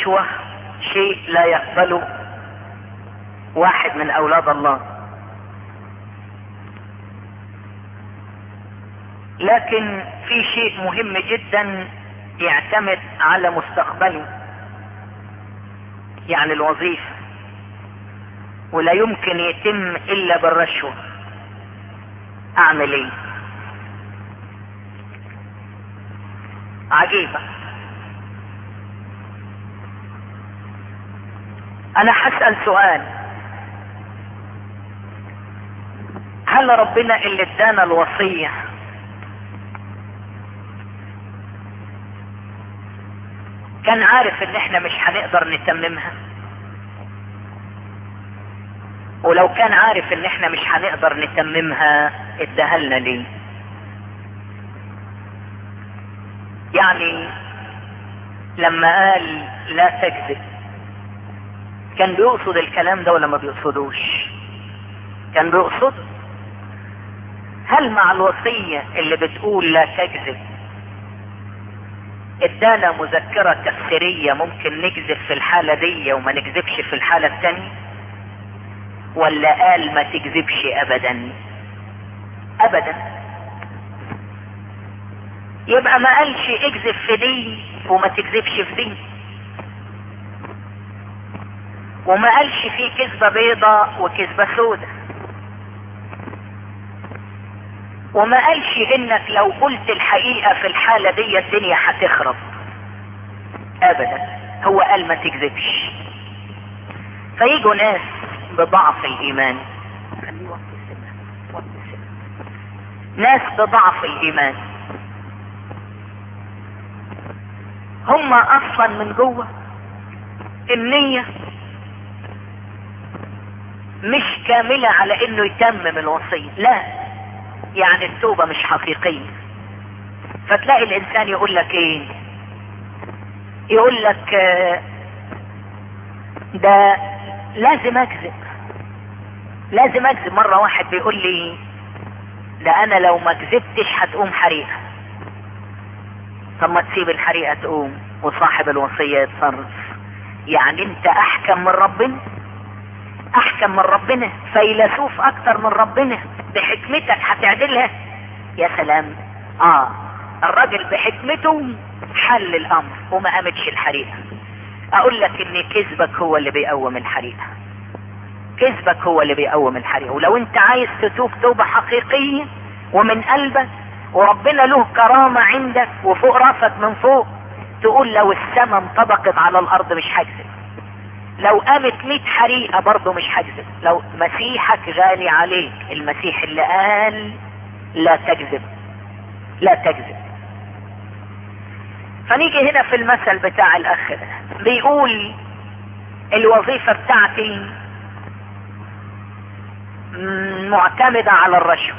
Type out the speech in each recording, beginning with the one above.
الرشوة شيء لا يقبله واحد من أولاد الله. لكن في شيء مهم جدا يعتمد على مستقبله يعني الوظيفة ولا يمكن يتم إلا بالرشوة. أعمل إيه؟ عجيبة. أنا هسأل سؤال. هل ربنا اللي ادانا الوصية كان عارف إن إحنا مش هنقدر نتممها؟ ولو كان عارف إن إحنا مش هنقدر نتممها اداها لنا ليه؟ يعني لما قال لا تكذب. كان بيقصد الكلام ده ولا ما بيقصدوش؟ كان بيقصد؟ هل مع الوصية اللي بتقول لا تكذب ادانا مذكرة تفسيرية ممكن نكذب في الحالة دي وما نكذبش في الحالة التانية؟ ولا قال ما تكذبش ابدا؟ ابدا. يبقى ما قالش اكذب في دي وما تكذبش في دي. وما قالش في كذبة بيضة وكذبة سودة. وما قالش إنك لو قلت الحقيقة في الحالة دي الدنيا هتخرب. ابدا. هو قال ما تكذبش. فيجوا ناس بضعف الإيمان. ناس بضعف الإيمان. هم أصلا من جوه. النية مش كاملة على إنه يتمم الوصية. لا. يعني التوبة مش حقيقية. فتلاقي الإنسان يقول لك إيه؟ يقول لك ده لازم أكذب. لازم أكذب. مرة واحد بيقول لي ده أنا لو ما كذبتش هتقوم حريقة. طب ما تسيب الحريقة تقوم وصاحب الوصية يتصرف. يعني أنت أحكم من ربنا؟ أحكم من ربنا فيلسوف أكتر من ربنا بحكمتك هتعدلها. يا سلام. آه الراجل بحكمته حل الأمر وما قامتش الحريقة. أقول لك إن كذبك هو اللي بيقوم الحريقة. كذبك هو اللي بيقوم الحريقة. ولو أنت عايز تتوب توبة حقيقية ومن قلبك وربنا له كرامة عندك وفوق رأسك من فوق تقول لو السماء انطبقت على الأرض مش هكذب. لو قامت 100 حريقة برضه مش هكذب. لو مسيحك غالي عليك المسيح اللي قال لا تكذب لا تكذب. فنيجي هنا في المثل بتاع الاخ ده بيقول الوظيفة بتاعتي معتمدة على الرشوة.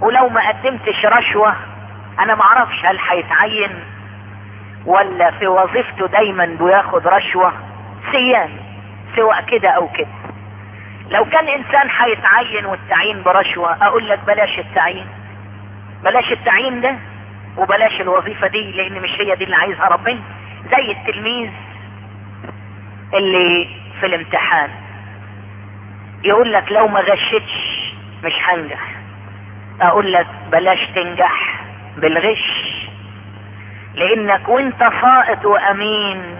ولو ما قدمتش رشوة أنا معرفش هل هيتعين ولا في وظيفته دايما بياخد رشوة. سيان سواء كده أو كده. لو كان إنسان هيتعين والتعيين برشوة أقول لك بلاش التعيين. بلاش التعيين ده وبلاش الوظيفة دي لأن مش هي دي اللي عايزها ربنا. زي التلميذ اللي في الامتحان. يقول لك لو ما غشتش مش هنجح. أقول لك بلاش تنجح بالغش. لأنك وأنت ساقط وأمين.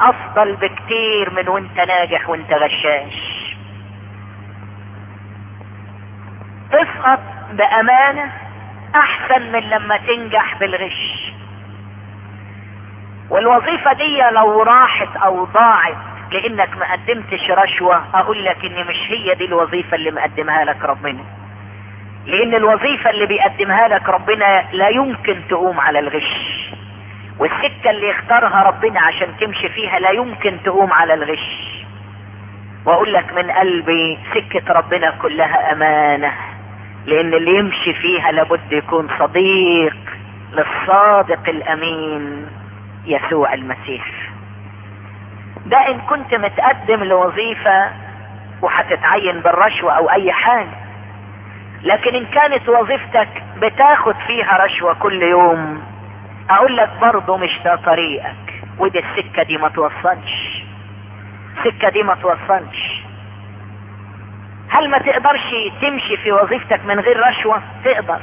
أفضل بكتير من وانت ناجح وانت غشاش. تسقط بأمانة أحسن من لما تنجح بالغش. والوظيفة دي لو راحت أو ضاعت لأنك ما قدمتش رشوة أقول لك إن مش هي دي الوظيفة اللي مقدمها لك ربنا. لأن الوظيفة اللي بيقدمها لك ربنا لا يمكن تقوم على الغش. والسكة اللي يختارها ربنا عشان تمشي فيها لا يمكن تقوم على الغش. وأقول لك من قلبي سكة ربنا كلها أمانة لأن اللي يمشي فيها لابد يكون صديق للصادق الأمين يسوع المسيح. ده إن كنت متقدم لوظيفة وهتتعين بالرشوة أو أي حاجة لكن إن كانت وظيفتك بتاخد فيها رشوة كل يوم أقول لك برضه مش ده طريقك. ودي السكة دي ما توصلش. السكة دي ما توصلش. هل ما تقدرش تمشي في وظيفتك من غير رشوة؟ تقدر.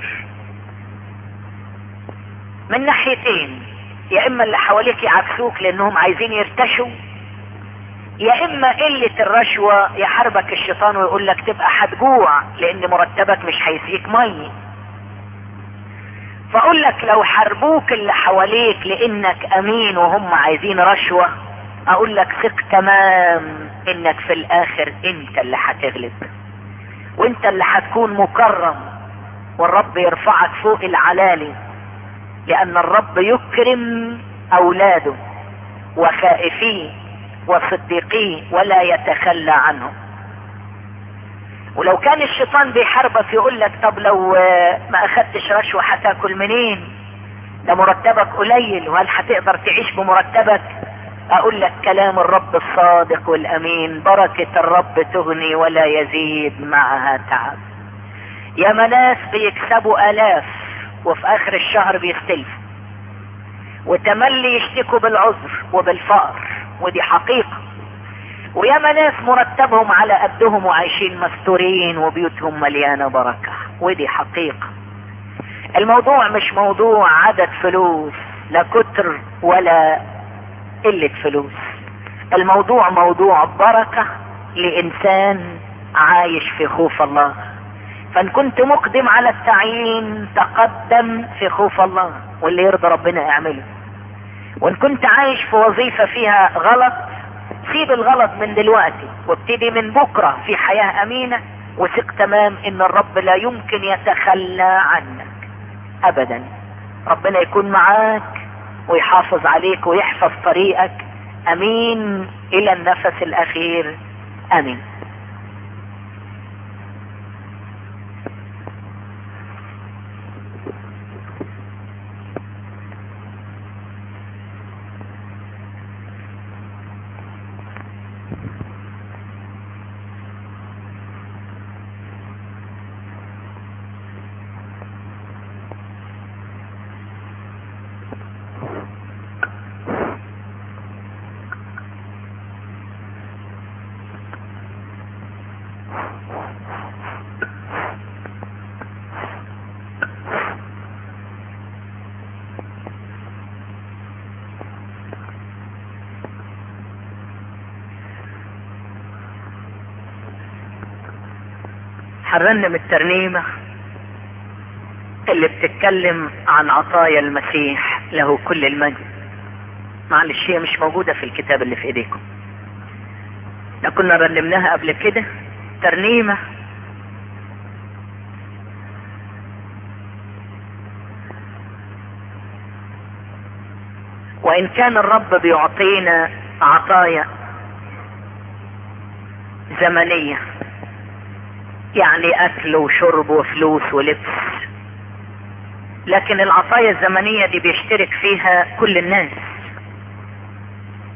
من ناحيتين يا إما اللي حواليك يعكسوك لأنهم عايزين يرتشوا يا إما قلة الرشوة يحاربك الشيطان ويقول لك تبقى هتجوع لأن مرتبك مش هيسقيك مية. فأقول لك لو حاربوك اللي حواليك لأنك أمين وهم عايزين رشوة أقول لك ثق تمام إنك في الآخر أنت اللي هتغلب. وأنت اللي هتكون مكرم والرب يرفعك فوق العلالي لأن الرب يكرم أولاده وخائفيه وصديقيه ولا يتخلى عنهم. ولو كان الشيطان بيحاربك يقول لك طب لو ما اخدتش رشوة هتاكل منين؟ ده مرتبك قليل. وهل هتقدر تعيش بمرتبك؟ أقول لك كلام الرب الصادق والأمين. بركة الرب تغني ولا يزيد معها تعب. يا ناس بيكسبوا آلاف وفي آخر الشهر بيختلفوا. وتملي يشتكوا بالعذر وبالفقر ودي حقيقة. وياما ناس مرتبهم على قدهم وعايشين مستورين وبيوتهم مليانة بركة. ودي حقيقة. الموضوع مش موضوع عدد فلوس لا كتر ولا قلة فلوس. الموضوع موضوع بركة لإنسان عايش في خوف الله. فإن كنت مقدم على التعيين تقدم في خوف الله. واللي يرضى ربنا اعمله وإن كنت عايش في وظيفة فيها غلط سيب الغلط من دلوقتي وابتدي من بكرة في حياة أمينة وثق تمام إن الرب لا يمكن يتخلى عنك. ابدا. ربنا يكون معاك ويحافظ عليك ويحفظ طريقك. أمين. إلى النفس الأخير. أمين. هنرنم الترنيمة اللي بتتكلم عن عطايا المسيح له كل المجد. معلش هي مش موجودة في الكتاب اللي في إيديكم. إحنا كنا رنمناها قبل كده. ترنيمة. وإن كان الرب بيعطينا عطايا زمنية يعني أكل وشرب وفلوس ولبس. لكن العطايا الزمنية دي بيشترك فيها كل الناس.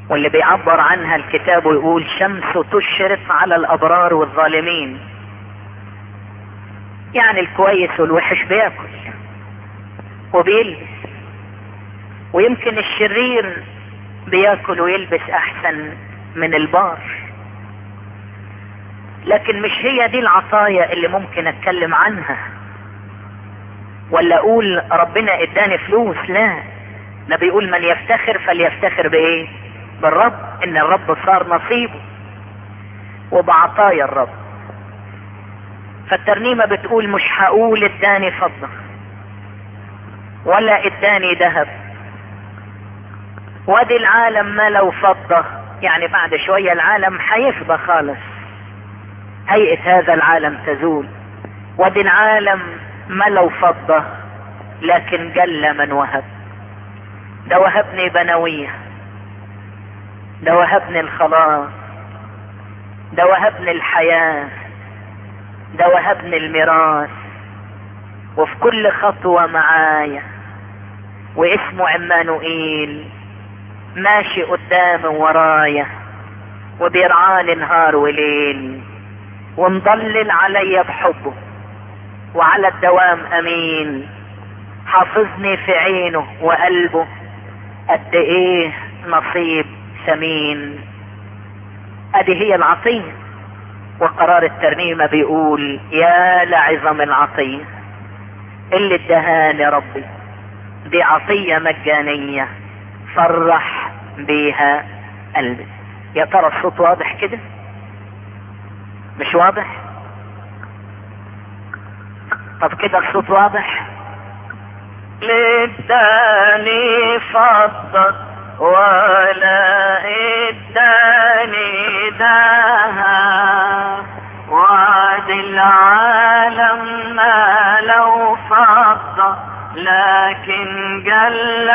واللي بيعبر عنها الكتاب ويقول شمس تشرق على الأبرار والظالمين. يعني الكويس والوحش بياكل وبيلبس. ويمكن الشرير بياكل ويلبس أحسن من البار. لكن مش هي دي العطايا اللي ممكن أتكلم عنها. ولا أقول ربنا إداني فلوس لا. ده بيقول من يفتخر فليفتخر بإيه؟ بالرب إن الرب صار نصيبه. وبعطايا الرب. فالترنيمة بتقول مش هقول إداني فضة ولا إداني ذهب. وادي العالم ما لو فضة. يعني بعد شوية العالم هيفضى خالص. هيئة هذا العالم تزول. ودي العالم ملو فضة لكن جل من وهب. ده وهبني بنوية ده وهبني الخلاص ده وهبني الحياة ده وهبني الميراث. وفي كل خطوة معايا واسمه عمانوئيل ماشي قدام ورايا وبيرعاني نهار وليل. ومضلل علي بحبه. وعلى الدوام أمين. حافظني في عينه وقلبه. قد إيه نصيب ثمين. أدي هي العطية. وقرار الترنيمة بيقول يا لعظم العطية اللي ادهاني ربي دي عطية مجانية. فرح بيها قلبي. يا ترى الصوت واضح كده؟ مش واضح؟ طب كده الصوت واضح؟ للداني فضت ولا إداني داها وعد العالم ما لو فضة لكن قل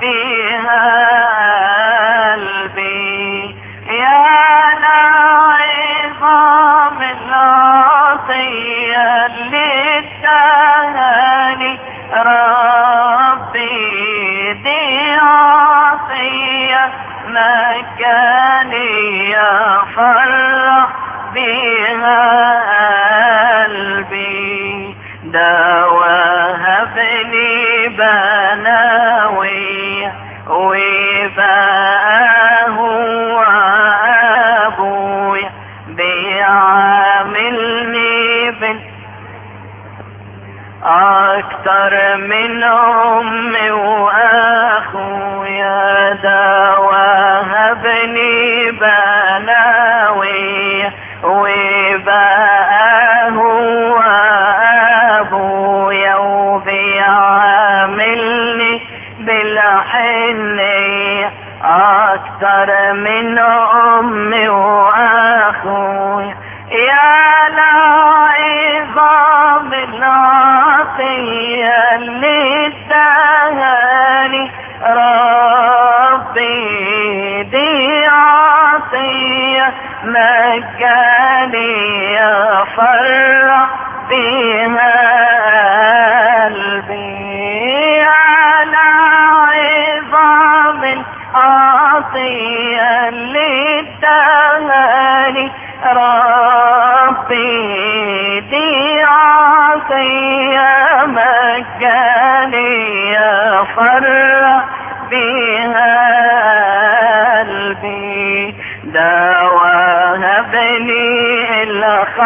فرح أكتر من أمي واخويا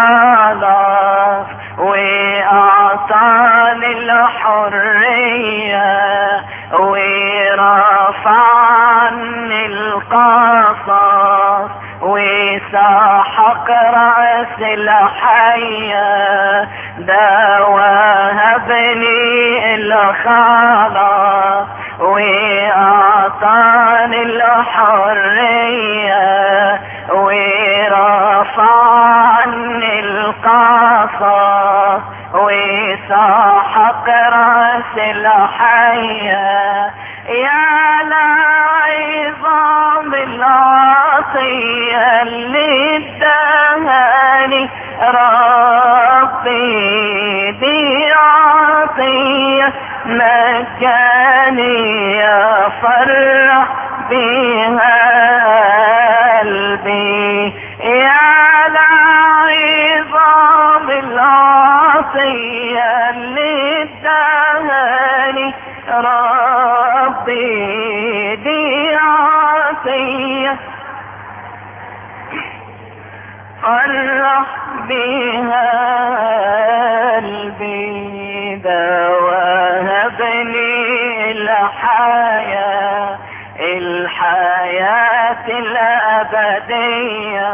الخلاص وأعطاني الحرية ورفع عني القصص وسحق رأس الحية ده وهبني الخلاص وأعطاني الحرية ورفع عني القصص وسحق رأس الحية يا لعظام العطية اللي ادهاني ربي عطية مكاني فرح بها قلبي. يا لعظام العطية اللي ادهاني ربي فرح بها قلبي وهبني الحياة الحياة الأبدية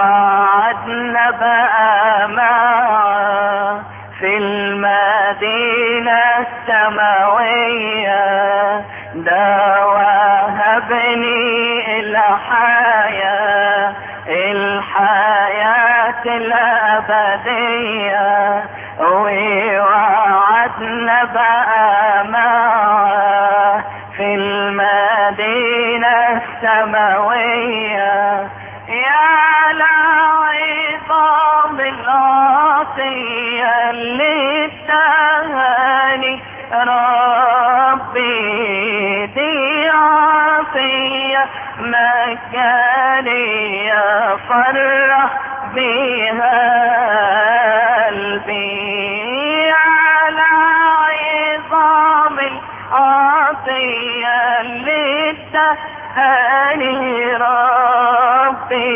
ووعدنا بقى معاه في المدينة السماوية مجاني فرح بها قلبي على عظام العطية اللي اداني ربي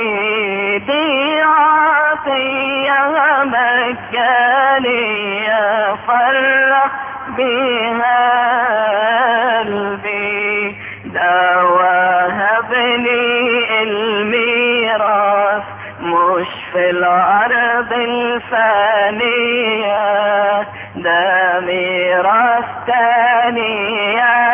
دي عطية مجاني فرح بها ميراث تاني يا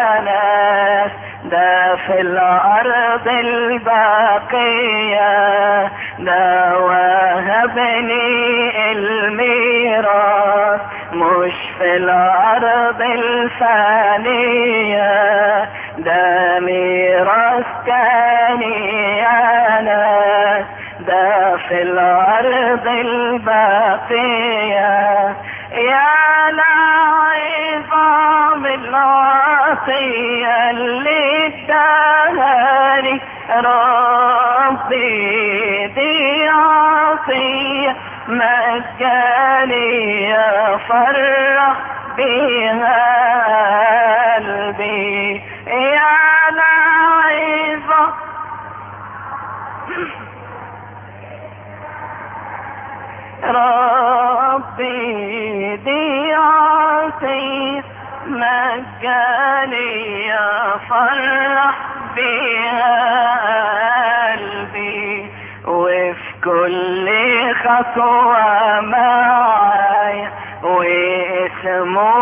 اللي اداني ربي دي عطية مجاني فرح بها قلبي. يا لعظام ربي دي عطية مجاني فرح بها قلبي وفي كل خطوة معايا واسمه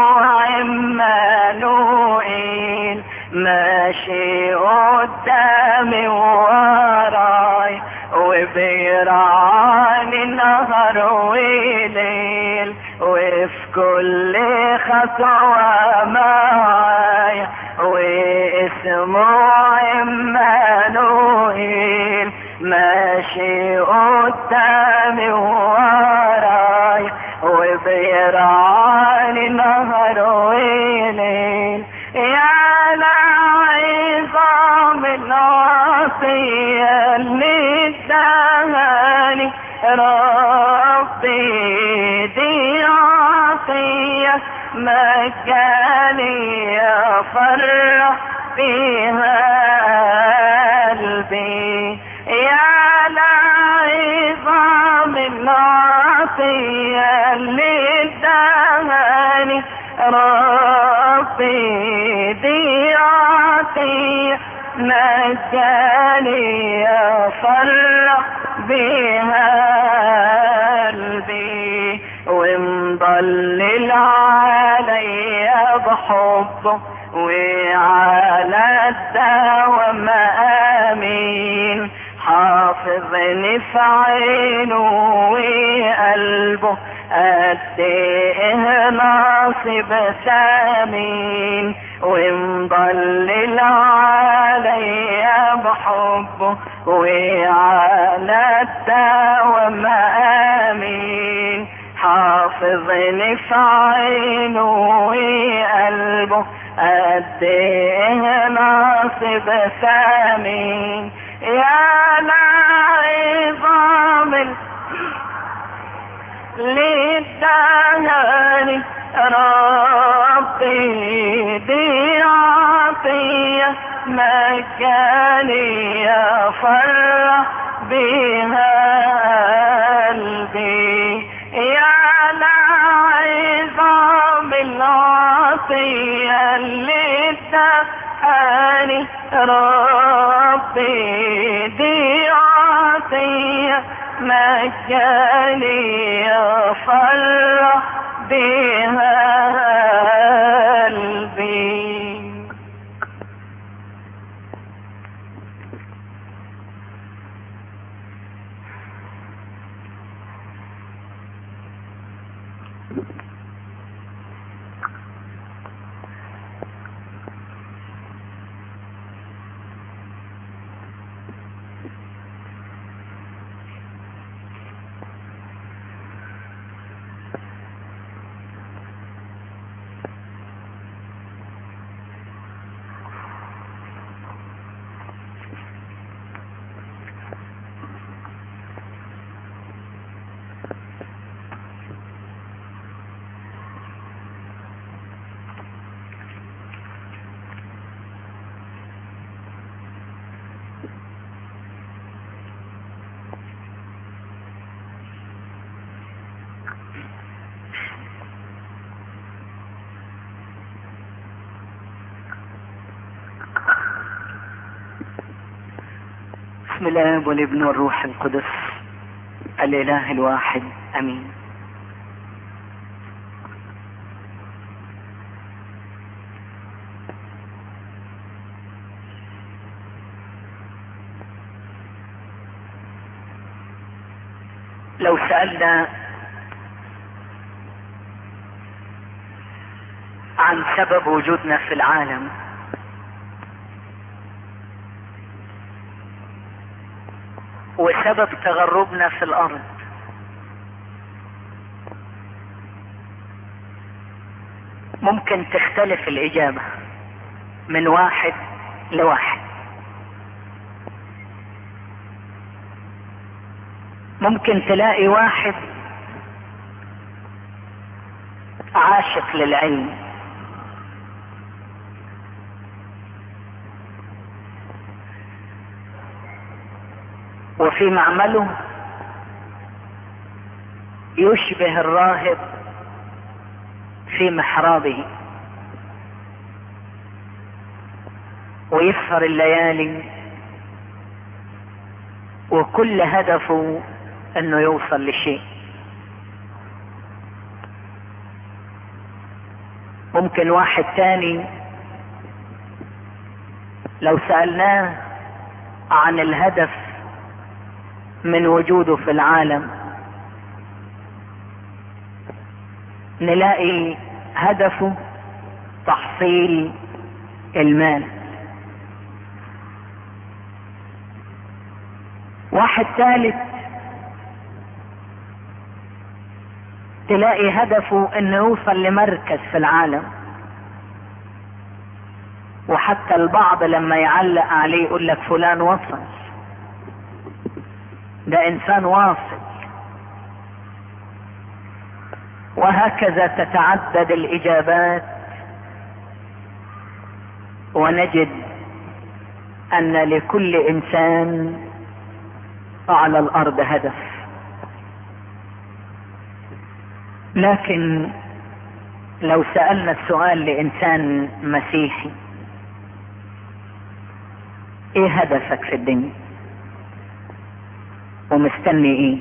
عمانوئيل ماشي قدامي وراي وبيرعاني نهر وليل وفي كل خطوة معايا واسمه عمانوئيل ماشي قدامي وراي وبيرعاني نهر وليل مجاني فرح بها قلبي. يا لعظام العطية اللي اداني ربي دي عطية مجاني فرح بها قلبي. ومضلل عليا بحبه وعلى الدوام امين حافظني في عينه وقلبه قد إيه ناصب سامين. ومضلل عليا بحبه وعلى الدوام امين حافظني في عينه وقلبه قد إيه ناصب سامين يا لعظام ال- للدهاني ربي دي عطية مجاني فرح بها قلبي. يا لعظام العطية اللي اداني ربي دي عطية مجاني فرح بها الاب والابن والروح القدس الإله الواحد أمين. لو سألنا عن سبب وجودنا في العالم وسبب تغربنا في الأرض. ممكن تختلف الإجابة من واحد لواحد. ممكن تلاقي واحد عاشق للعلم وفي معمله يشبه الراهب في محرابه ويسهر الليالي وكل هدفه أنه يوصل لشيء. ممكن واحد تاني لو سألناه عن الهدف من وجوده في العالم. نلاقي هدفه تحصيل المال. واحد ثالث تلاقي هدفه إنه يوصل لمركز في العالم. وحتى البعض لما يعلق عليه يقول لك فلان وصل. ده إنسان واصل. وهكذا تتعدد الإجابات. ونجد أن لكل إنسان على الأرض هدف. لكن لو سألنا السؤال لإنسان مسيحي إيه هدفك في الدنيا؟ ومستني إيه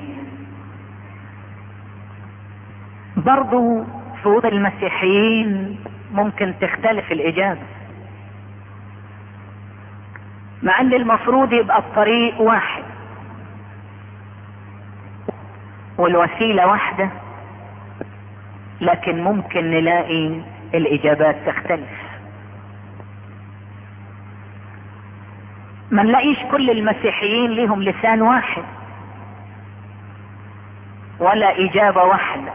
برضو وضع المسيحيين ممكن تختلف الإجابة. مع أن المفروض يبقى الطريق واحد والوسيلة واحدة لكن ممكن نلاقي الإجابات تختلف. ما نلاقيش كل المسيحيين لهم لسان واحد. ولا إجابة واحدة.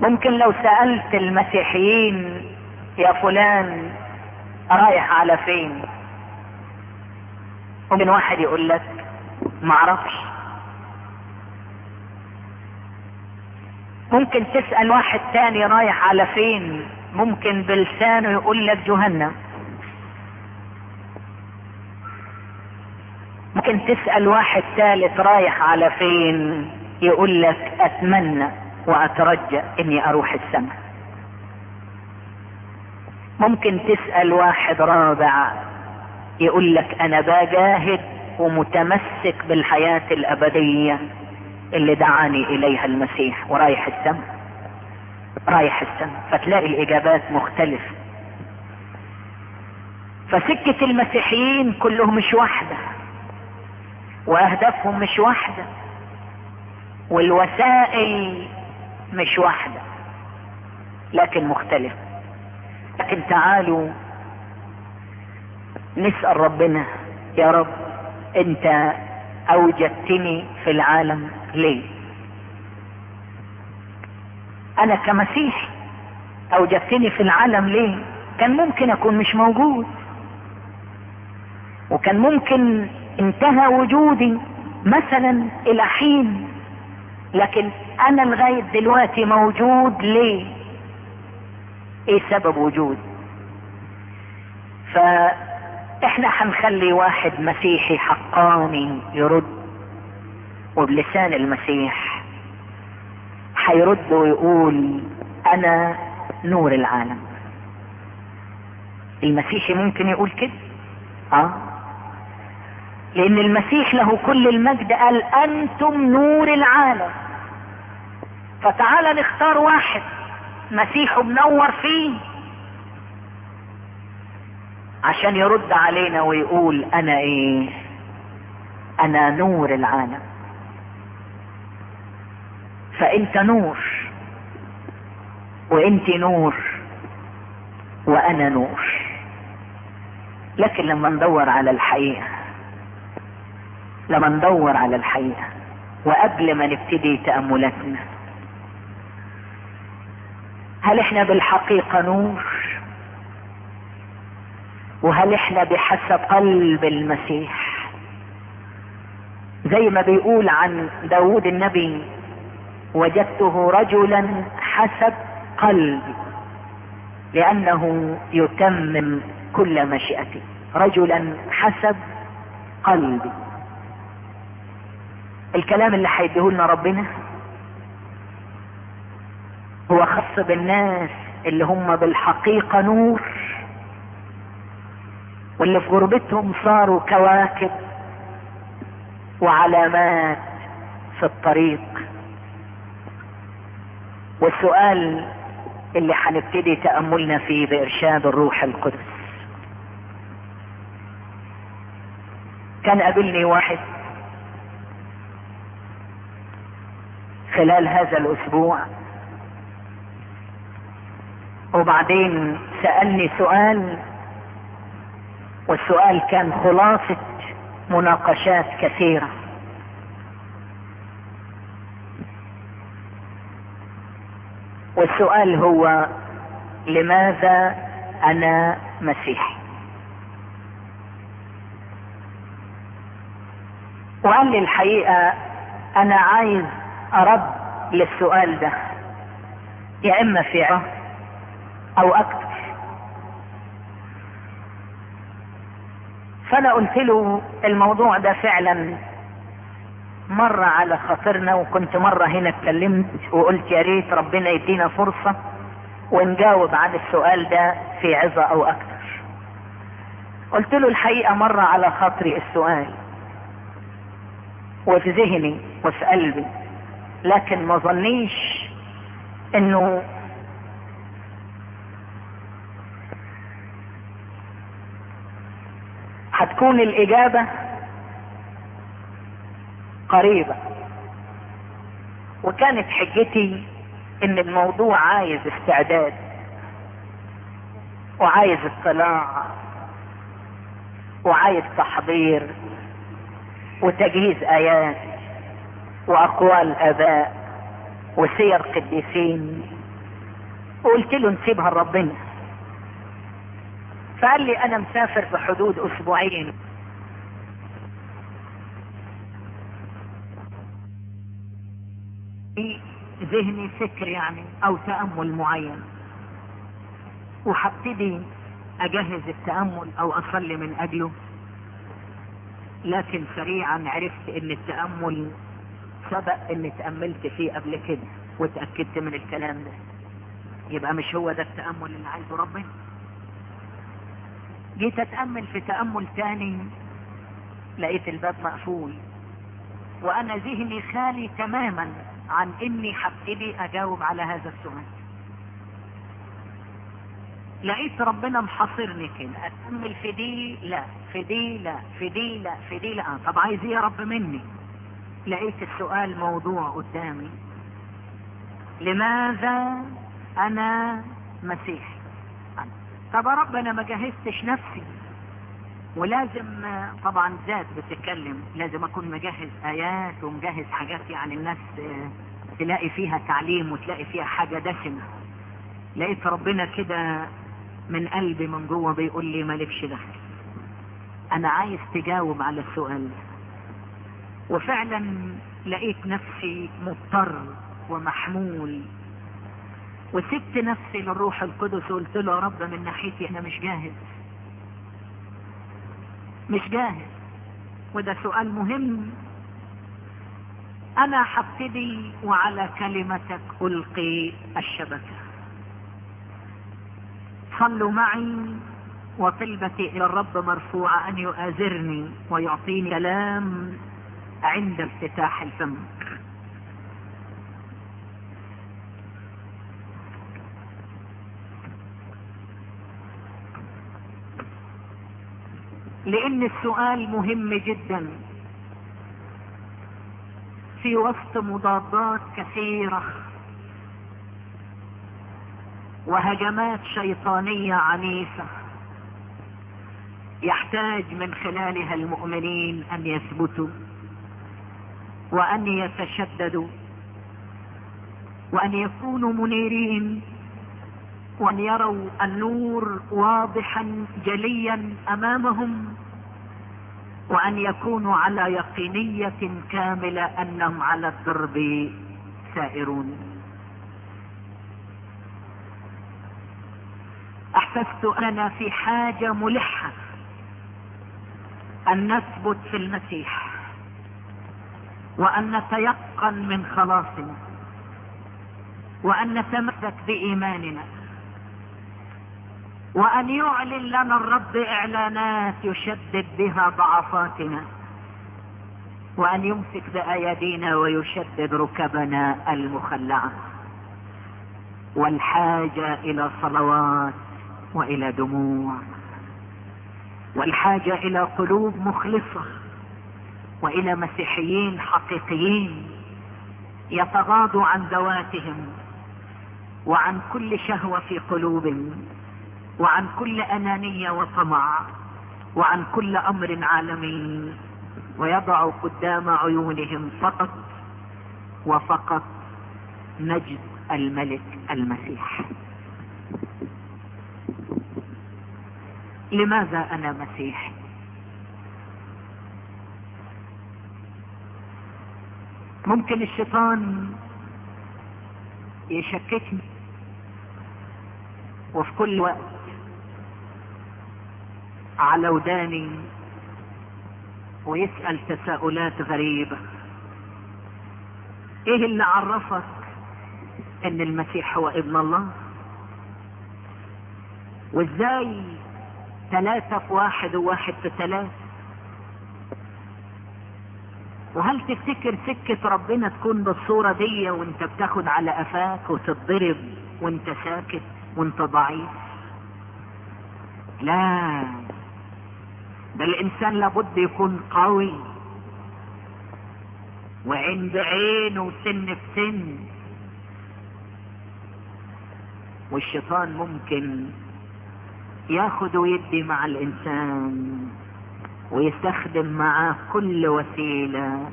ممكن لو سألت المسيحيين يا فلان رايح على فين؟ ممكن واحد يقول لك معرفش ممكن تسأل واحد تاني رايح على فين؟ ممكن بلسانه يقول لك جهنم. ممكن تسأل واحد ثالث رايح على فين يقول لك أتمنى وأترجى إني أروح السماء. ممكن تسأل واحد رابع يقول لك أنا بجاهد ومتمسك بالحياة الأبدية اللي دعاني إليها المسيح ورايح السماء. رايح السماء. فتلاقي الإجابات مختلفة. فسكة المسيحيين كلهم مش واحدة. وأهدافهم مش واحدة. والوسائل مش واحدة لكن مختلفة. لكن تعالوا نسأل ربنا يا رب أنت أوجدتني في العالم ليه؟ أنا كمسيح أوجدتني في العالم ليه؟ كان ممكن أكون مش موجود. وكان ممكن انتهى وجودي مثلا إلى حين لكن أنا لغاية دلوقتي موجود ليه؟ إيه سبب وجود؟ فإحنا هنخلي واحد مسيحي حقاني يرد وبلسان المسيح هيرد ويقول أنا نور العالم. المسيحي ممكن يقول كده؟ آه. لأن المسيح له كل المجد. قال أنتم نور العالم. فتعال نختار واحد مسيحه منور فيه عشان يرد علينا ويقول أنا إيه؟ أنا نور العالم. فأنت نور وأنت نور وأنا نور. لكن لما ندور على الحقيقة لما ندور على الحقيقة وقبل ما نبتدي تأملاتنا. هل إحنا بالحقيقة نور؟ وهل إحنا بحسب قلب المسيح؟ زي ما بيقول عن داود النبي وجدته رجلا حسب قلبي لأنه يتمم كل مشيئتي رجلا حسب قلبي الكلام اللي هيديه لنا ربنا هو خاص بالناس اللي هم بالحقيقة نور واللي في غربتهم صاروا كواكب وعلامات في الطريق. والسؤال اللي هنبتدي تأملنا فيه بإرشاد الروح القدس. كان قابلني واحد خلال هذا الأسبوع. وبعدين سألني سؤال والسؤال كان خلاصة مناقشات كثيرة. والسؤال هو لماذا أنا مسيحي؟ وقال لي الحقيقة أنا عايز أرد للسؤال ده. يا إما في أو أكتر. فأنا قلت له الموضوع ده فعلا مر على خاطرنا وكنت مرة هنا اتكلمت وقلت يا ريت ربنا يدينا فرصة ونجاوب عن السؤال ده في عظة أو أكتر. قلت له الحقيقة مر على خاطري السؤال وفي ذهني وفي قلبي لكن ما ظنيش إنه هتكون الإجابة قريبة. وكانت حجتي إن الموضوع عايز استعداد وعايز اطلاع وعايز تحضير وتجهيز آيات. وأقوال آباء وسير قديسين. وقلت له نسيبها لربنا. فقال لي أنا مسافر في حدود أسبوعين ذهني فكر يعني أو تأمل معين. وحبتدي أجهز التأمل أو أصلي من أجله. لكن سريعا عرفت إن التأمل سبق إني تأملت فيه قبل كده وتأكدت من الكلام ده. يبقى مش هو ده التأمل اللي عايزه ربنا جيت أتأمل في تأمل تاني لقيت الباب مقفول وأنا ذهني خالي تماما عن إني هبتدي أجاوب على هذا السؤال. لقيت ربنا محاصرني كده أتأمل في دي لا في دي لا في دي لا في دي لا. طب عايز إيه يا رب مني؟ لقيت السؤال موضوع قدامي. لماذا أنا مسيحي؟ طب يا رب أنا ما جهزتش نفسي. ولازم طبعا ذات بتتكلم لازم أكون مجهز آيات ومجهز حاجات يعني الناس تلاقي فيها تعليم وتلاقي فيها حاجة دسمة. لقيت ربنا كده من قلبي من جوه بيقول لي مالكش دخل. أنا عايز تجاوب على السؤال وفعلا لقيت نفسي مضطر ومحمول. وسبت نفسي للروح القدس وقلت له يا رب من ناحيتي أنا مش جاهز. مش جاهز. وده سؤال مهم. أنا هبتدي وعلى كلمتك ألقي الشبكة. صلوا معي وطلبتي إلى الرب مرفوعة أن يؤازرني ويعطيني كلام عند افتتاح الفم. لأن السؤال مهم جدا. في وسط مضادات كثيرة وهجمات شيطانية عنيفة يحتاج من خلالها المؤمنين أن يثبتوا. وأن يتشددوا وأن يكونوا منيرين وأن يروا النور واضحا جليا أمامهم وأن يكونوا على يقينية كاملة أنهم على الدرب سائرون. أحسست أننا في حاجة ملحة أن نثبت في المسيح. وأن نتيقن من خلاصنا وأن نتمسك بإيماننا وأن يعلن لنا الرب إعلانات يشدد بها ضعفاتنا وأن يمسك بأيدينا ويشدد ركبنا المخلعة والحاجة إلى صلوات وإلى دموع والحاجة إلى قلوب مخلصة وإلى مسيحيين حقيقيين يتغاضوا عن ذواتهم وعن كل شهوة في قلوبهم وعن كل أنانية وطمع وعن كل أمر عالمي ويضع قدام عيونهم فقط وفقط مجد الملك المسيح. لماذا أنا مسيحي ممكن الشيطان يشككني وفي كل وقت على وداني ويسأل تساؤلات غريبة. إيه اللي عرفك إن المسيح هو ابن الله؟ وإزاي ثلاثة في واحد وواحد في ثلاثة وهل تفتكر سكة ربنا تكون بالصورة دي وانت بتاخد على قفاك وتتضرب وانت ساكت وانت ضعيف؟ لا. ده الإنسان لابد يكون قوي. وعين بعين وسن في سن. والشيطان ممكن ياخد ويدي مع الإنسان. ويستخدم معاه كل وسيلة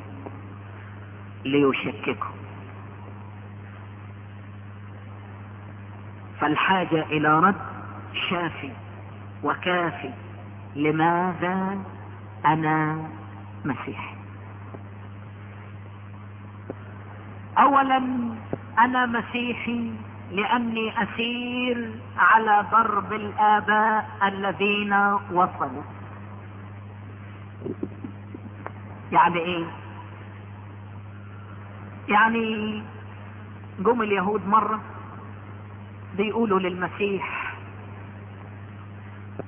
ليشككه. فالحاجة إلى رد شافي وكافي. لماذا أنا مسيحي؟ اولا أنا مسيحي لأني أسير على ضرب الآباء الذين وصلوا. يعني إيه؟ يعني جم اليهود مرة بيقولوا للمسيح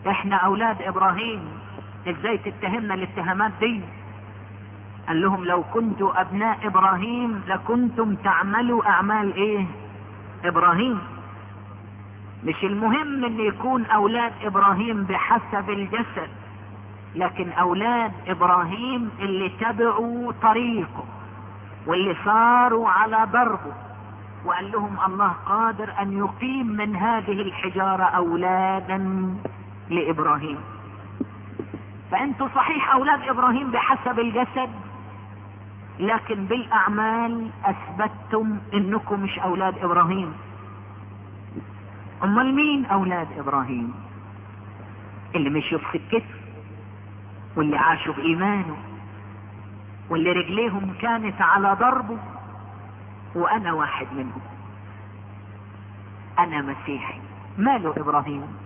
إحنا أولاد إبراهيم إزاي تتهمنا الاتهامات دي؟ قال لهم لو كنتوا أبناء إبراهيم لكنتم تعملوا أعمال إيه؟ إبراهيم. مش المهم إن يكون أولاد إبراهيم بحسب الجسد لكن أولاد إبراهيم اللي تبعوا طريقه واللي صاروا على ضربه وقال لهم الله قادر أن يقيم من هذه الحجارة أولادا لإبراهيم. فأنتوا صحيح أولاد إبراهيم بحسب الجسد لكن بالأعمال أثبتتم إنكم مش أولاد إبراهيم. أمال مين أولاد إبراهيم؟ اللي مشوا في سكته واللي عاشوا بإيمانه واللي رجليهم كانت على ضربه وأنا واحد منهم. أنا مسيحي. ماله إبراهيم؟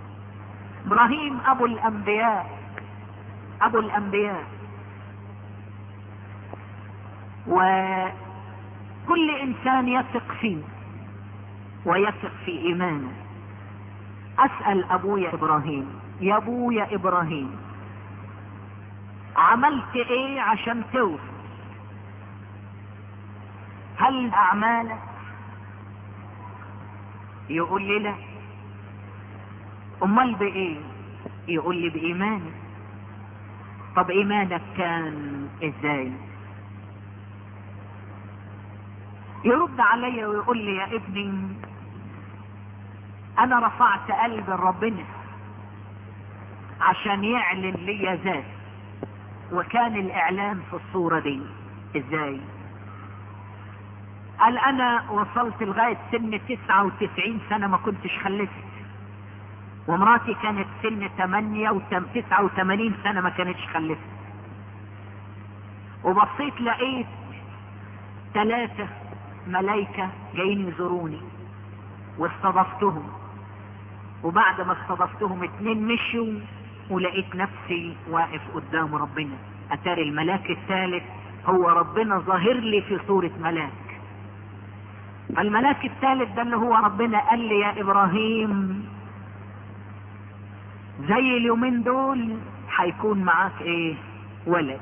إبراهيم أبو الأنبياء. أبو الأنبياء. وكل إنسان يثق فيه ويثق في إيمانه. أسأل أبويا إبراهيم. يا أبويا إبراهيم. عملت إيه عشان توصل؟ هل أعمالك؟ يقول لي لا. أمال بإيه؟ يقول لي بإيمانك. طب إيمانك كان إزاي؟ يرد علي ويقول لي يا ابني أنا رفعت قلب ربنا عشان يعلن لي ذات وكان الاعلان في الصورة دي. إزاي؟ قال أنا وصلت لغاية سن تسعة وتسعين سنة ما كنتش خلفت. ومراتي كانت سن تمانية وتم تسعة وتمانين سنة ما كانتش خلفت. وبصيت لقيت ثلاثة ملايكة جايين يزوروني. واستضفتهم. وبعد ما استضفتهم اتنين مشوا ولقيت نفسي واقف قدام ربنا. أتاري الملاك الثالث هو ربنا ظاهر لي في صورة ملاك. الملاك الثالث ده اللي هو ربنا قال لي يا إبراهيم زي اليومين دول هيكون معاك إيه؟ ولد.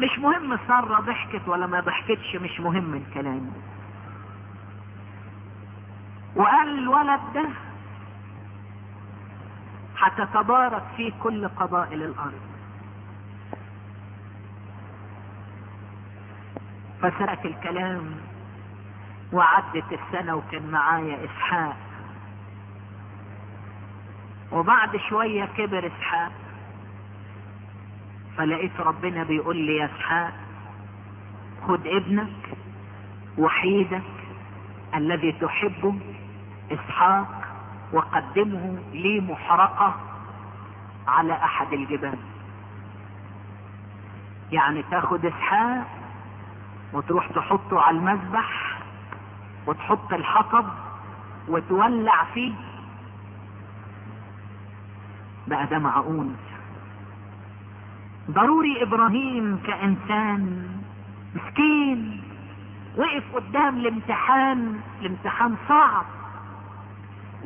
مش مهم سارة ضحكت ولا ما ضحكتش مش مهم الكلام. وقال الولد ده هتتبارك فيه كل قبائل الأرض. فسرك الكلام وعدت السنة وكان معايا إسحاق. وبعد شوية كبر إسحاق. فلقيت ربنا بيقول لي يا إسحاق خد ابنك وحيدك الذي تحبه إسحاق وقدمه لي محرقة على أحد الجبال. يعني تاخد إسحاق وتروح تحطه على المذبح وتحط الحطب وتولع فيه. بقى ده معقول. ضروري إبراهيم كإنسان مسكين وقف قدام الامتحان الامتحان صعب.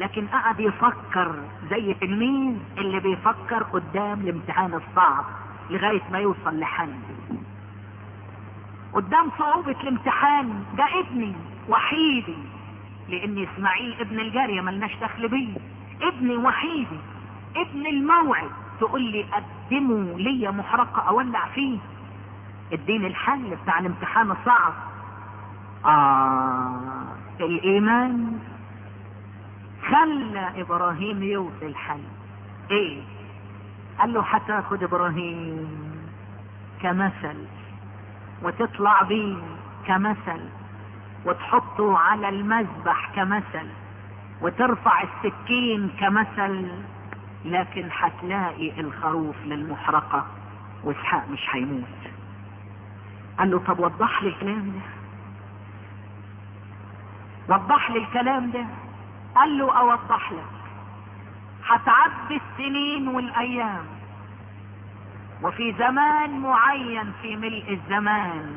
لكن قعد يفكر زي تلميذ اللي بيفكر قدام الامتحان الصعب لغاية ما يوصل لحل. قدام صعوبة الامتحان ده ابني وحيدي لأن إسماعيل ابن الجارية ملناش دخل بيه. ابني وحيدي ابن الموعد. تقول لي قدموا لي محرقة أولع فيه. اديني الحل بتاع الامتحان الصعب. آه الإيمان. خلى إبراهيم يوصل حل إيه؟ قال له هتاخد إبراهيم كمثل وتطلع بيه كمثل وتحطه على المذبح كمثل وترفع السكين كمثل لكن هتلاقي الخروف للمحرقة وإسحاق مش هيموت. قال له طب وضح لي الكلام ده. وضح لي الكلام ده. قال له أوضح لك. هتعدي السنين والأيام. وفي زمان معين في ملء الزمان.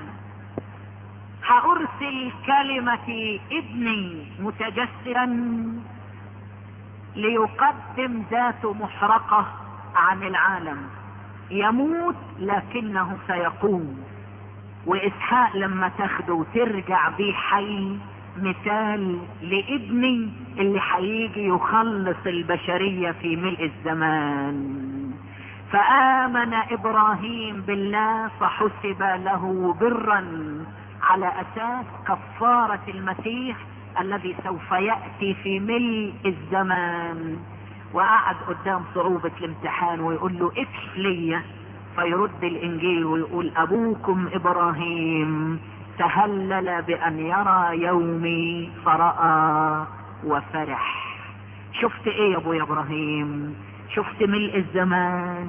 هأرسل كلمة ابني متجسرا ليقدم ذاته محرقة عن العالم. يموت لكنه سيقوم. وإسحاق لما تاخده وترجع بيه حي. مثال لابني اللي هيجي يخلص البشرية في ملء الزمان. فآمن إبراهيم بالله فحسب له برا على أساس كفارة المسيح الذي سوف يأتي في ملء الزمان. وقعد قدام صعوبة الامتحان ويقول له اكشف ليا. فيرد الإنجيل ويقول أبوكم إبراهيم. تهلل بأن يرى يومي فرأى وفرح. شفت إيه يا ابويا إبراهيم؟ شفت ملء الزمان.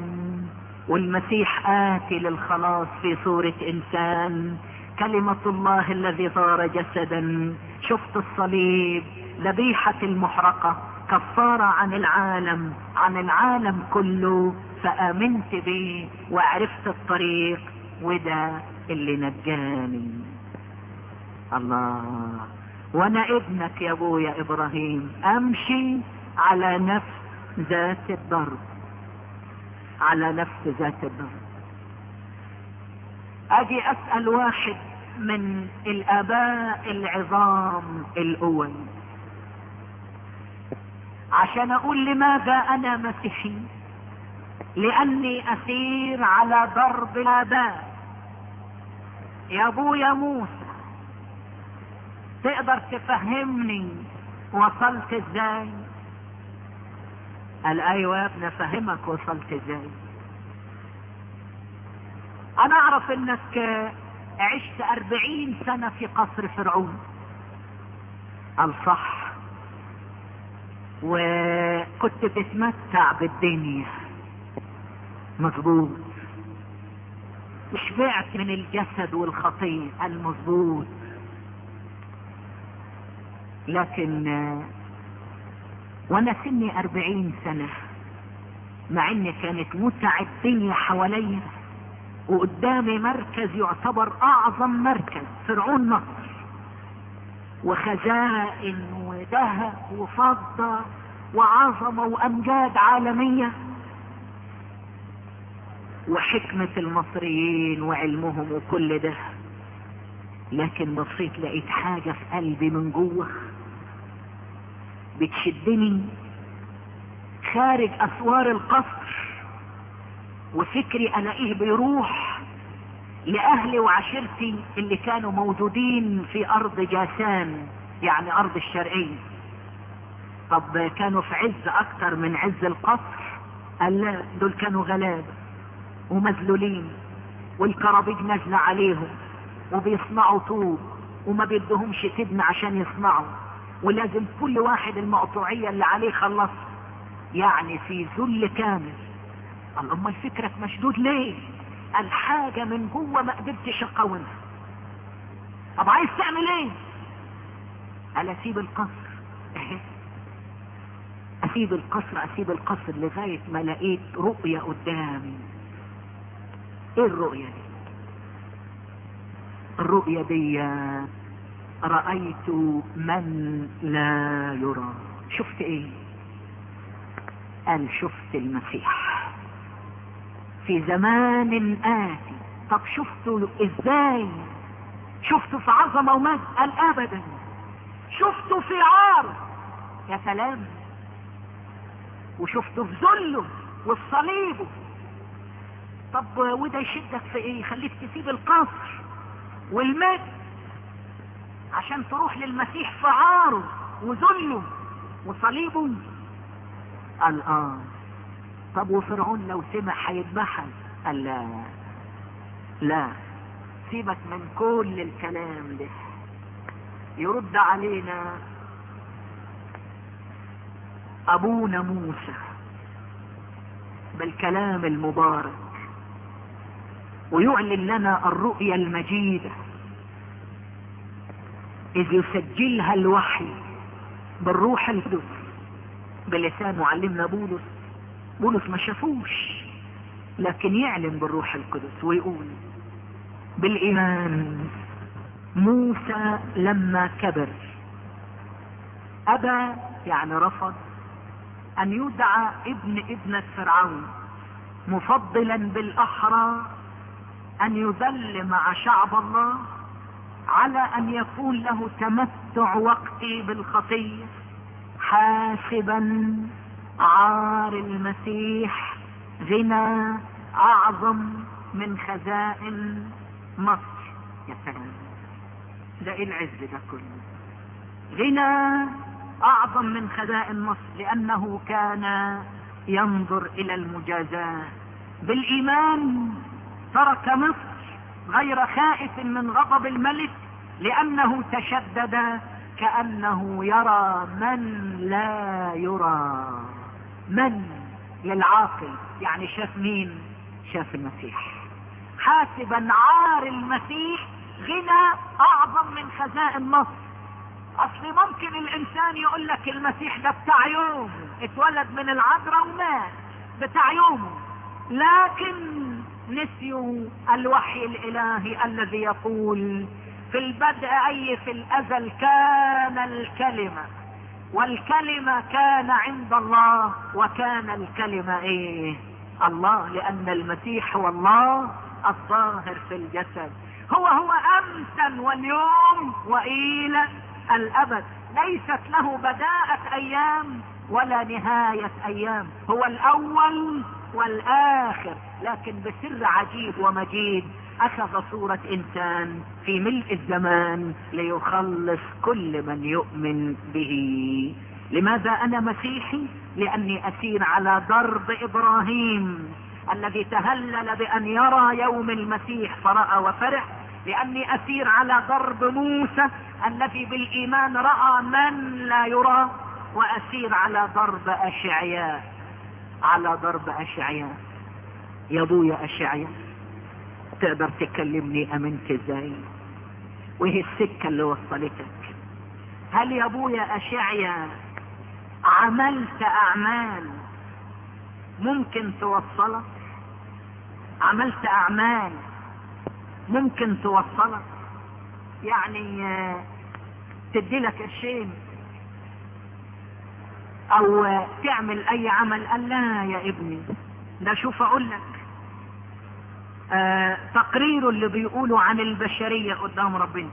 والمسيح آتي للخلاص في صورة إنسان. كلمة الله الذي صار جسدا. شفت الصليب ذبيحة المحرقة. كفارة عن العالم عن العالم كله. فآمنت بيه وعرفت الطريق. وده اللي نجاني الله. وأنا ابنك يا ابويا إبراهيم امشي على نفس ذات الضرب. على نفس ذات الضرب. أجي اسأل واحد من الاباء العظام الأول. عشان أقول لماذا أنا مسيحي؟ لاني اسير على ضرب الاباء. يا ابويا موسى تقدر تفهمني وصلت إزاي؟ قال أيوه يا ابني أفهمك وصلت إزاي. أنا أعرف إنك عشت أربعين سنة في قصر فرعون. قال صح. وكنت بتمتع بالدنيا. مظبوط. وشبعت من الجسد والخطية المظبوط. لكن وأنا سني أربعين سنة مع ان كانت متع الدنيا حواليا وقدامي مركز يعتبر أعظم مركز فرعون مصر. وخزائن وذهب وفضة وعظمة وأمجاد عالمية. وحكمة المصريين وعلمهم وكل ده. لكن بصيت لقيت حاجة في قلبي من جوه. بتشدني خارج أسوار القصر وفكري الاقيه بيروح لأهلي وعشيرتي اللي كانوا موجودين في أرض جاسان يعني أرض الشرقية. طب كانوا في عز أكتر من عز القصر؟ قال لا دول كانوا غلابة ومذلولين والكرابيج نازلة عليهم وبيصنعوا طوب وما بيدهمش تبنى عشان يصنعوا. ولازم كل واحد المقطوعية اللي عليه خلص. يعني في ذل كامل. قال امال فكرك مشدود ليه؟ الحاجة من جوة ما قدرتش أقاومها. طب عايز تعمل إيه؟ قال أسيب القصر. أسيب القصر أسيب القصر لغاية ما لقيت رؤية قدامي. إيه الرؤية دي؟ الرؤية دي رأيت من لا يرى. شفت إيه؟ قال شفت المسيح. في زمان آتي. طب شفته إزاي؟ شفته في عظمة ومجد؟ قال ابدا. شفته في عار. يا سلام. وشفته في ذله وفي صليبه طب وده يشدك في إيه؟ يخليك تسيب القصر والمجد. عشان تروح للمسيح في عاره وذله وصليبه. قال آه. طب وفرعون لو سمع هيذبحك؟ قال لا. لا. سيبك من كل الكلام ده. يرد علينا أبونا موسى بالكلام المبارك ويعلن لنا الرؤيا المجيدة. إذ يسجلها الوحي بالروح القدس بلسان معلمنا بولس. بولس ما شافوش لكن يعلن بالروح القدس ويقول بالإيمان موسى لما كبر أبى يعني رفض أن يدعى ابن ابنة فرعون مفضلا بالأحرى أن يذل مع شعب الله على أن يكون له تمتع وقتي بالخطية حاسبا عار المسيح غنى أعظم من خزائن مصر. يا سلام. ده إيه العز ده كله؟ غنى أعظم من خزائن مصر لأنه كان ينظر إلى المجازاة. بالإيمان ترك مصر غير خائف من غضب الملك لأنه تشدد كأنه يرى من لا يرى. من للعاقل يعني شاف مين؟ شاف المسيح. حاسبا عار المسيح غنى أعظم من خزائن مصر أصل ممكن الإنسان يقول لك المسيح ده بتاع يوم اتولد من العذراء ومات بتاع يومه. لكن نسيوا الوحي الإلهي الذي يقول في البدء أي في الأزل كان الكلمة والكلمة كان عند الله وكان الكلمة إيه؟ الله لأن المسيح هو الله الظاهر في الجسد. هو هو أمسا واليوم والى الأبد. ليست له بداءة أيام ولا نهاية أيام. هو الأول والآخر. لكن بسر عجيب ومجيد أخذ صورة إنسان في ملء الزمان ليخلص كل من يؤمن به. لماذا أنا مسيحي؟ لأني أسير على درب إبراهيم الذي تهلل بأن يرى يوم المسيح فرأى وفرح. لأني أسير على درب موسى الذي بالإيمان رأى من لا يرى. وأسير على درب أشعياء. على درب أشعياء. يا ابويا اشعياء تقدر تكلمني امنت إزاي وهي السكة اللي وصلتك. هل يا ابويا اشعيا عملت أعمال ممكن توصلك؟ عملت أعمال ممكن توصلك؟ يعني تدي لك قرشين. أو تعمل أي عمل. قال لا يا ابني ده شوف أقول لك. تقرير اللي بيقولوا عن البشرية قدام ربنا.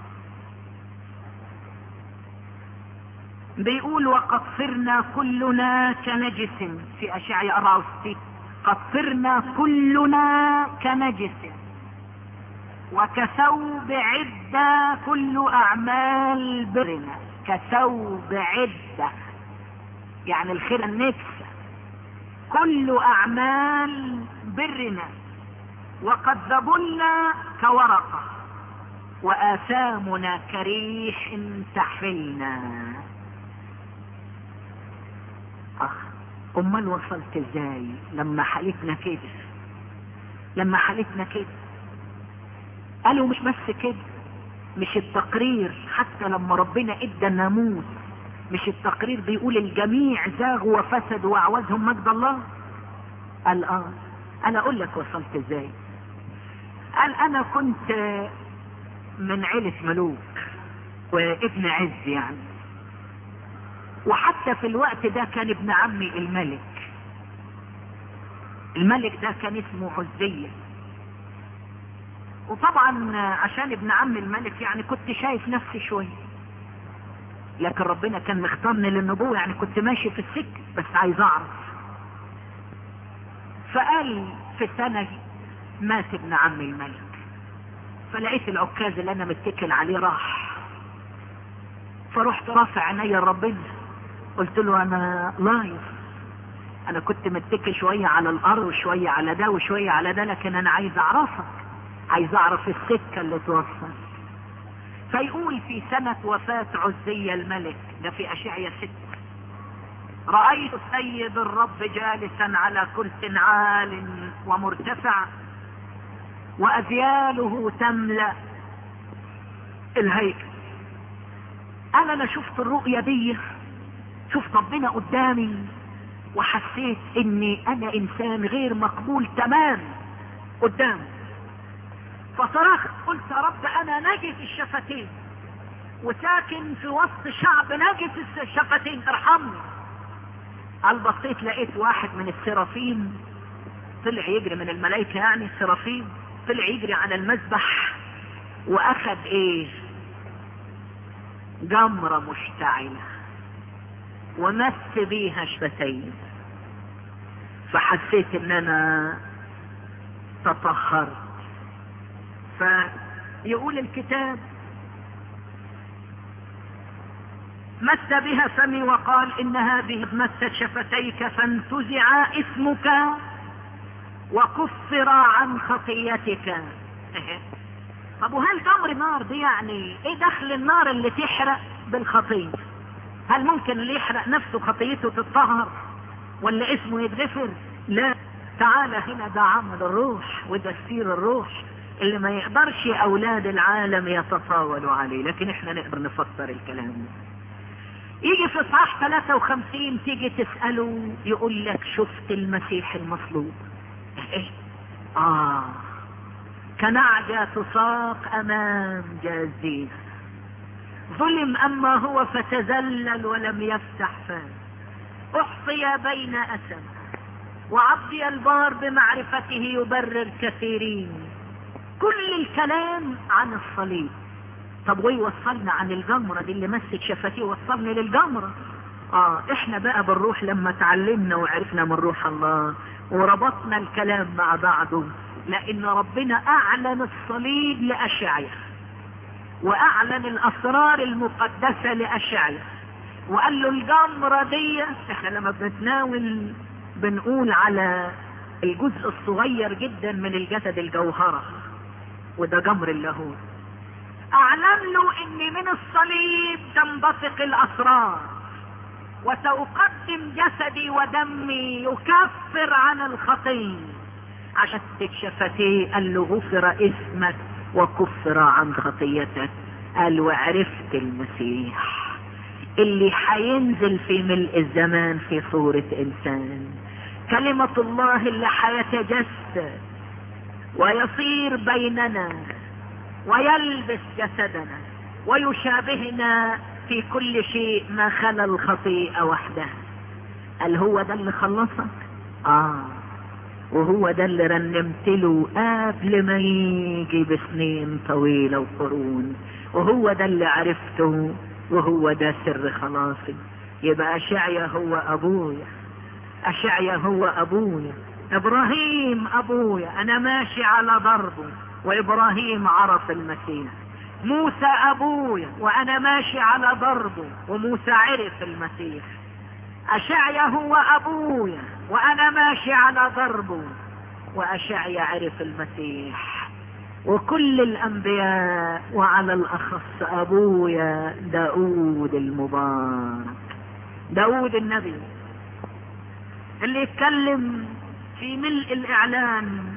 بيقول وقد صرنا كلنا كنجس في اشعياء 64 قد صرنا كلنا كنجس وكثوب عدة كل أعمال برنا. كثوب عدة. يعني الخير النفس. كل أعمال برنا. وقد ذبلنا كورقة. وآثامنا كريح تحفلنا أخ أمال وصلت إزاي؟ لما حالتنا كده. لما حالتنا كده. قالوا مش بس كده مش التقرير. حتى لما ربنا إدى الناموس مش التقرير بيقول الجميع زاغوا وفسدوا وأعوزهم مجد الله؟ قال آه. أنا أقول لك وصلت إزاي؟ قال أنا كنت من عيلة ملوك وابن عز يعني. وحتى في الوقت ده كان ابن عمي الملك. الملك ده كان اسمه عزية. وطبعا عشان ابن عم الملك يعني كنت شايف نفسي شوية. لكن ربنا كان مختارني للنبوة يعني كنت ماشي في السكة بس عايز أعرف. فقال في سنة مات ابن عم الملك. فلقيت العكاز اللي أنا متكل عليه راح. فرحت رافع عينيا لربنا. قلت له أنا لايف. أنا كنت متكل شوية على الأرض وشوية على ده وشوية على ده لكن أنا عايز أعرفك. عايز أعرف السكة اللي توصل فيقول في سنة وفاة عزية الملك ده في أشعية ستة. رأيت السيد الرب جالسا على كرس عال ومرتفع واذياله تملأ. الهيكل. أنا أنا شفت الرؤية دي. شفت ربنا قدامي وحسيت إني أنا إنسان غير مقبول تمام قدامه فصرخت قلت يا رب أنا نجس الشفتين وساكن في وسط شعب نجس الشفتين ارحمني. قال بصيت لقيت واحد من السرافين طلع يجري من الملائكة يعني السرافين طلع يجري على المذبح واخد إيه؟ جمرة مشتعلة ومس بيها شفتين. فحسيت ان أنا تطهرت. فيقول الكتاب مس بها فمي وقال إن هذه مست شفتيك فانتزع اسمك. وكفر عن خطيتك. طب وهل جمر نار دي يعني إيه دخل النار اللي تحرق بالخطية؟ هل ممكن اللي يحرق نفسه خطيته تتطهر ولا اسمه يتغفر؟ لا. تعالى هنا ده عمل الروح وده سير الروح اللي ما يقدرش أولاد العالم يتطاولوا عليه لكن إحنا نقدر نفسر الكلام. ده يجي في إصحاح 53 تيجي تسأله يقول لك شفت المسيح المصلوب. إيه. آه. كنعجة تساق أمام جازيه ظلم أما هو فتذلل ولم يفتح فاه أحصي بين أسم. وعبدي البار بمعرفته يبرر كثيرين. كل الكلام عن الصليب. طب ويوصلنا عن الجمرة دي اللي مسك شفتيه وصلني للجمرة آه إحنا بقى بنروح لما تعلمنا وعرفنا من روح الله. وربطنا الكلام مع بعضه لأن ربنا أعلن الصليب لاشعيا وأعلن الأسرار المقدسة لاشعيا وقال له الجمرة دي إحنا لما بنتناول بنقول على الجزء الصغير جدا من الجسد الجوهرة وده جمر اللاهوت أعلن له إن من الصليب تنبثق الأسرار. وسأقدم جسدي ودمي يكفر عن الخطية عشان شفتيه قال له غفر اسمك وكفر عن خطيتك قال وعرفت المسيح اللي حينزل في ملء الزمان في صورة إنسان. كلمة الله اللي حيتجسد ويصير بيننا ويلبس جسدنا ويشابهنا في كل شيء ما خلا الخطيئة وحدها قال هو ده اللي خلصك؟ آه. وهو ده اللي رنمت له قبل ما يجي بسنين طويلة وقرون. وهو ده اللي عرفته وهو ده سر خلاصي. يبقى أشعيا هو أبويا. أشعيا هو أبويا. إبراهيم أبويا. أنا ماشي على ضربه. وإبراهيم عرف المسيح. موسى ابويا وأنا ماشي على ضربه وموسى عرف المسيح. أشعيا هو ابويا وأنا ماشي على ضربه وأشعيا عرف المسيح. وكل الأنبياء وعلى الأخص ابويا داود المبارك. داود النبي اللي يتكلم في ملء الإعلان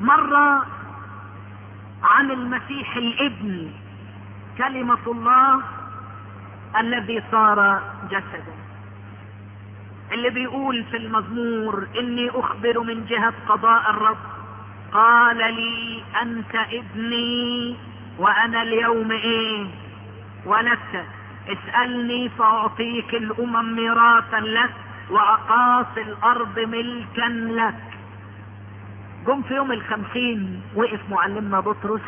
مرة عن المسيح الابن كلمة الله الذي صار جسدا اللي بيقول في المزمور إني أخبر من جهة قضاء الرب. قال لي أنت ابني وأنا اليوم إيه؟ ولدت اسألني فأعطيك الأمم ميراثا لك وأقاصي الأرض ملكا لك. جم في يوم الخمسين وقف معلمنا بطرس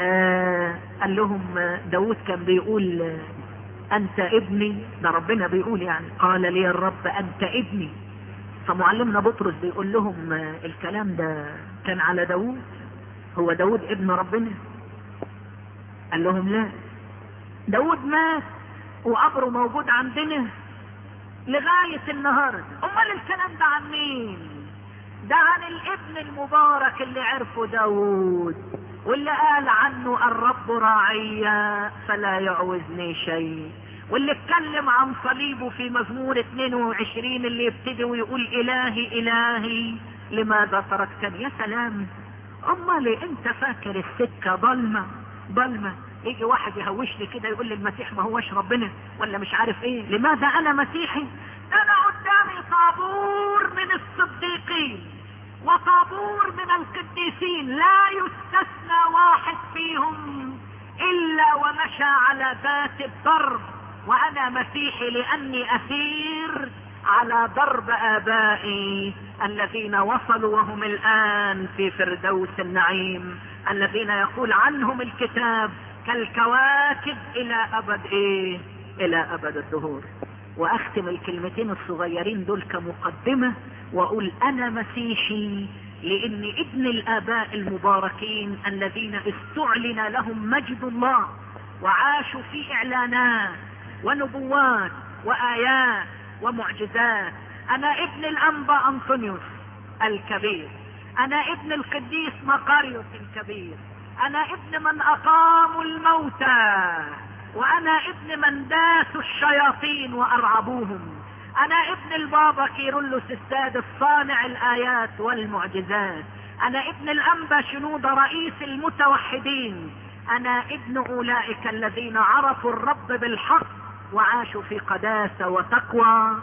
آه قال لهم داود كان بيقول آه أنت ابني ده ربنا بيقول يعني قال لي الرب أنت ابني. فمعلمنا بطرس بيقول لهم آه الكلام ده كان على داود هو داود ابن ربنا؟ قال لهم لا. داود مات وقبره موجود عندنا لغاية النهاردة. أمال الكلام ده عن مين؟ ده عن الابن المبارك اللي عرفه داود واللي قال عنه الرب راعيا فلا يعوزني شيء واللي اتكلم عن صليبه في مزمور 22 اللي يبتدي ويقول إلهي إلهي لماذا تركتني؟ يا سلام امال أنت فاكر السكة؟ ضلمة ضلمة يجي واحد يهوشني كده يقول لي المسيح ما هوش ربنا ولا مش عارف إيه؟ لماذا أنا مسيحي؟ أنا قدامي طابور من الصديقين. وطابور من القديسين لا يستثنى واحد فيهم إلا ومشى على ذات الضرب. وأنا مسيحي لأني أسير على درب آبائي الذين وصلوا وهم الآن في فردوس النعيم الذين يقول عنهم الكتاب كالكواكب إلى أبد إيه؟ إلى أبد الدهور. وأختم الكلمتين الصغيرين دول كمقدمة وأقول أنا مسيحي لأن ابن الآباء المباركين الذين استعلن لهم مجد الله وعاشوا في إعلانات ونبوات وآيات ومعجزات. أنا ابن الأنبا أنطونيوس الكبير. أنا ابن القديس مقاريوس الكبير. أنا ابن من أقاموا الموتى. وأنا ابن من داسوا الشياطين وأرعبوهم. أنا ابن البابا كيرلس السادس صانع الآيات والمعجزات. أنا ابن الأنبا شنود رئيس المتوحدين. أنا ابن أولئك الذين عرفوا الرب بالحق وعاشوا في قداسة وتقوى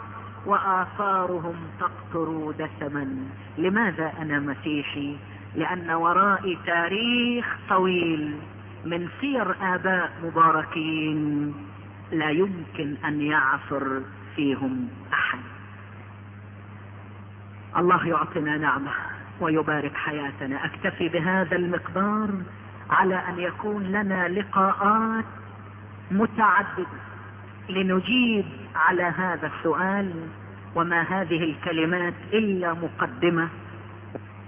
وآثارهم تقطر دسما. لماذا أنا مسيحي؟ لأن ورائي تاريخ طويل. من سير آباء مباركين لا يمكن أن يعثر فيهم أحد. الله يعطينا نعمة ويبارك حياتنا. أكتفي بهذا المقدار على أن يكون لنا لقاءات متعددة لنجيب على هذا السؤال وما هذه الكلمات إلا مقدمة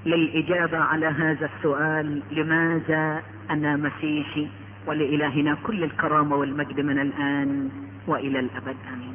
للإجابة على هذا السؤال لماذا أنا مسيحي ولإلهنا كل الكرامة والمجد من الآن وإلى الأبد. آمين.